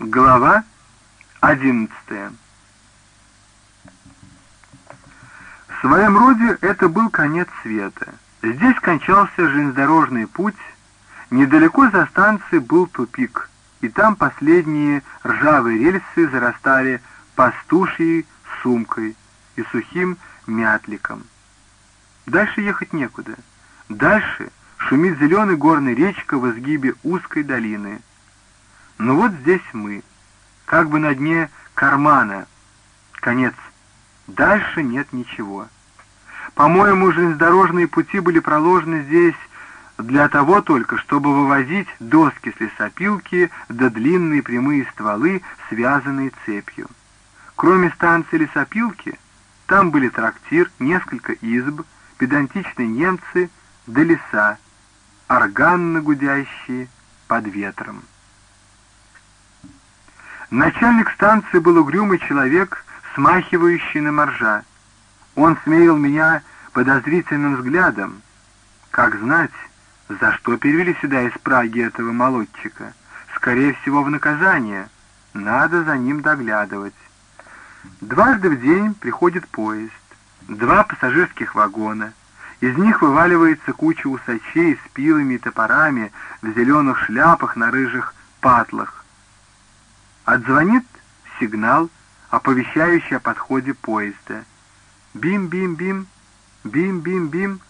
Глава одиннадцатая В своем роде это был конец света. Здесь кончался железнодорожный путь, недалеко за станцией был тупик, и там последние ржавые рельсы зарастали пастушьей сумкой и сухим мятликом. Дальше ехать некуда. Дальше шумит зеленый горный речка в изгибе узкой долины. Но вот здесь мы, как бы на дне кармана. Конец. Дальше нет ничего. По-моему, железнодорожные пути были проложены здесь для того только, чтобы вывозить доски с лесопилки да длинные прямые стволы, связанные цепью. Кроме станции лесопилки, там были трактир, несколько изб, педантичные немцы да леса, органно гудящие под ветром. Начальник станции был угрюмый человек, смахивающий на моржа. Он смеял меня подозрительным взглядом. Как знать, за что перевели сюда из Праги этого молодчика? Скорее всего, в наказание. Надо за ним доглядывать. Дважды в день приходит поезд. Два пассажирских вагона. Из них вываливается куча усачей с пилами и топорами в зеленых шляпах на рыжих патлах. Отзвонит сигнал, оповещающий о подходе поезда. Бим-бим-бим, бим-бим-бим.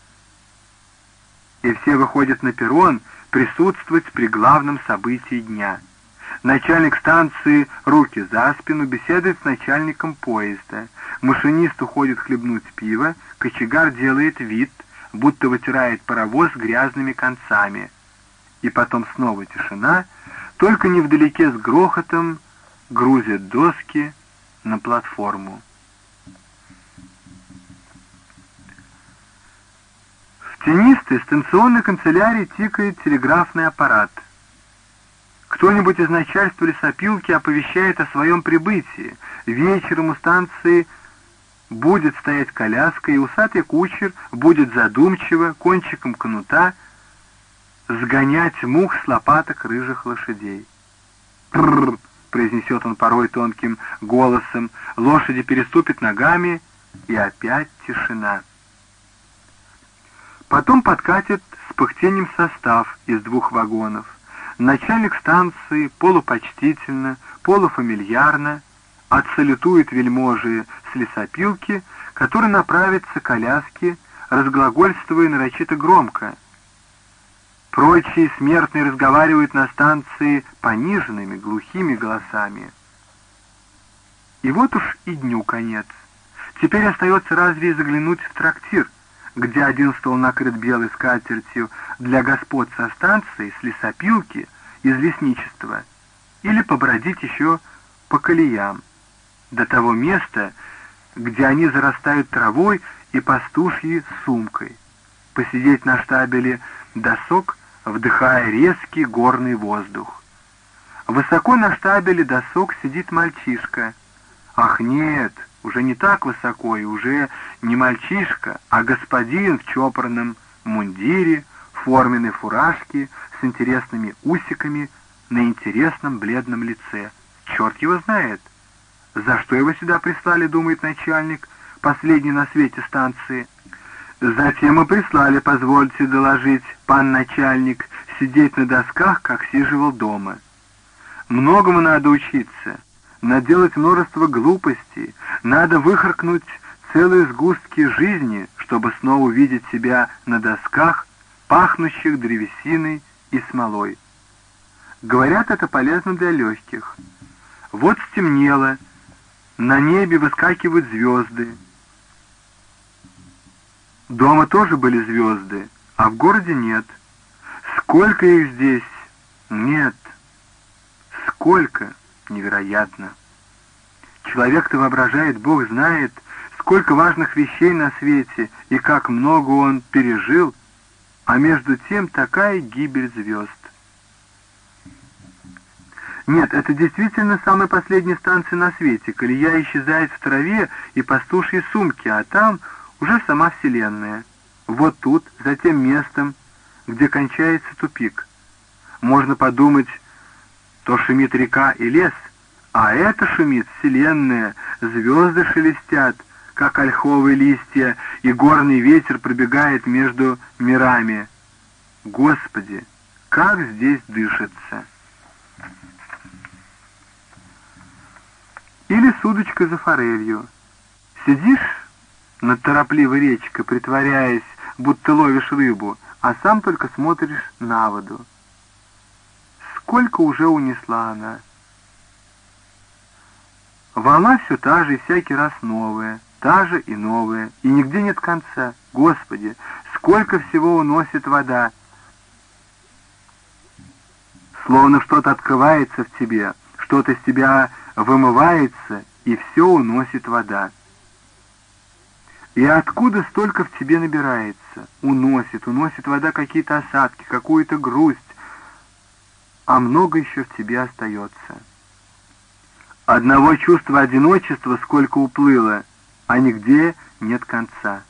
И все выходят на перрон присутствовать при главном событии дня. Начальник станции руки за спину беседует с начальником поезда. Машинист уходит хлебнуть пиво, кочегар делает вид, будто вытирает паровоз грязными концами. И потом снова тишина, только невдалеке с грохотом грузят доски на платформу. В тенистой станционной канцелярии тикает телеграфный аппарат. Кто-нибудь из начальства лесопилки оповещает о своем прибытии. Вечером у станции будет стоять коляска, и усатый кучер будет задумчиво кончиком кнута сгонять мух с лопаток рыжих лошадей. «Прррр!» — произнесет он порой тонким голосом, лошади переступят ногами, и опять тишина. Потом подкатит с пыхтением состав из двух вагонов. Начальник станции полупочтительно, полуфамильярно отсалютует вельможи с лесопилки, который направится к коляске, разглагольствуя нарочито громко. Прочие смертные разговаривают на станции пониженными, глухими голосами. И вот уж и дню конец. Теперь остается разве заглянуть в трактир, где один стол накрыт белой скатертью для господ со станции, с лесопилки, из лесничества, или побродить еще по колеям, до того места, где они зарастают травой и пастушьей сумкой, посидеть на штабеле досок, вдыхая резкий горный воздух. Высоко на штабеле досок сидит мальчишка. Ах нет, уже не так высоко, и уже не мальчишка, а господин в чопорном мундире, форменной фуражке с интересными усиками на интересном бледном лице. Черт его знает, за что его сюда прислали, думает начальник, последний на свете станции. Затем и прислали, позвольте доложить, пан начальник, сидеть на досках, как сиживал дома. Многому надо учиться, наделать множество глупостей, надо выхаркнуть целые сгустки жизни, чтобы снова увидеть себя на досках, пахнущих древесиной и смолой. Говорят, это полезно для легких. Вот стемнело, на небе выскакивают звезды, Дома тоже были звезды, а в городе нет. Сколько их здесь? Нет. Сколько? Невероятно. Человек-то воображает, Бог знает, сколько важных вещей на свете и как много он пережил, а между тем такая гибель звезд. Нет, это действительно самая последняя станция на свете. Колея исчезает в траве и пастушьей сумке, а там уже сама Вселенная. Вот тут, за тем местом, где кончается тупик. Можно подумать, то шумит река и лес, а это шумит вселенная, звезды шелестят, как ольховые листья, и горный ветер пробегает между мирами. Господи, как здесь дышится! Или с удочкой за форелью. Сидишь над торопливой речкой, притворяясь, будто ловишь рыбу, а сам только смотришь на воду. Сколько уже унесла она? Волна все та же и всякий раз новая, та же и новая, и нигде нет конца. Господи, сколько всего уносит вода! Словно что-то открывается в тебе, что-то из тебя вымывается, и все уносит вода. И откуда столько в тебе набирается? Уносит, уносит вода какие-то осадки, какую-то грусть, а много еще в тебе остается. Одного чувства одиночества сколько уплыло, а нигде нет конца.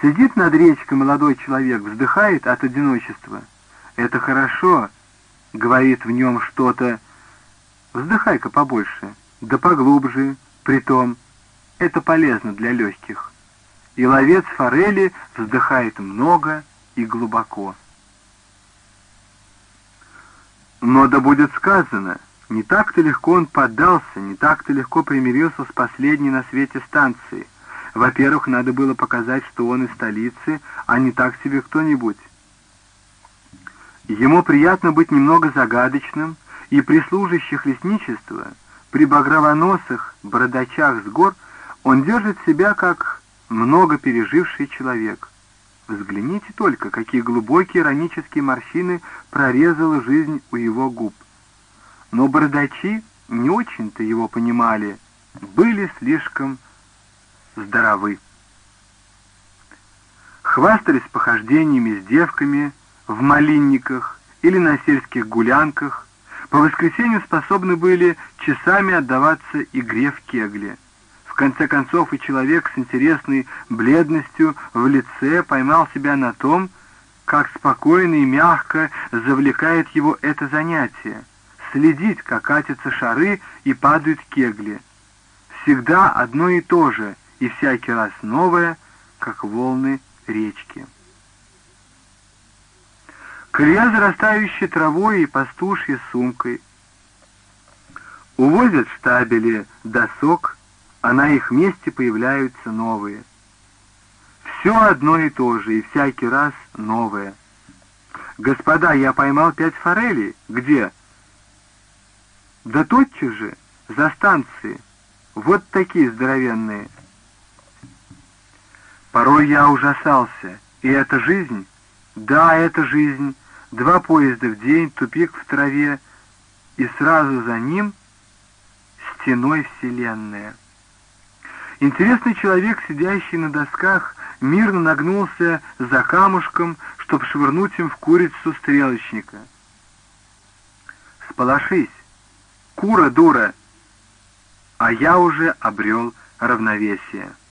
Сидит над речкой молодой человек, вздыхает от одиночества. Это хорошо, говорит в нем что-то, Вздыхай-ка побольше, да поглубже, притом это полезно для легких. И ловец форели вздыхает много и глубоко. Но да будет сказано, не так-то легко он поддался, не так-то легко примирился с последней на свете станцией. Во-первых, надо было показать, что он из столицы, а не так себе кто-нибудь. Ему приятно быть немного загадочным, и при служащих лесничества, при багровоносых бородачах с гор, он держит себя как много переживший человек. Взгляните только, какие глубокие иронические морщины прорезала жизнь у его губ. Но бородачи не очень-то его понимали, были слишком здоровы. Хвастались похождениями с девками в малинниках или на сельских гулянках, по воскресенью способны были часами отдаваться игре в кегли. Конце концов и человек с интересной бледностью в лице поймал себя на том, как спокойно и мягко завлекает его это занятие. Следить, как катятся шары и падают кегли. Всегда одно и то же, и всякий раз новое, как волны речки. Колея, зарастающая травой и пастушьей сумкой. Увозят штабели досок, а на их месте появляются новые. Все одно и то же, и всякий раз новое. «Господа, я поймал пять форелей. Где?» «Да тотчас же, за станцией. Вот такие здоровенные». Порой я ужасался. И это жизнь? Да, это жизнь. Два поезда в день, тупик в траве, и сразу за ним стеной вселенная. Интересный человек, сидящий на досках, мирно нагнулся за камушком, чтоб швырнуть им в курицу стрелочника. Сполошись, кура дура, а я уже обрел равновесие.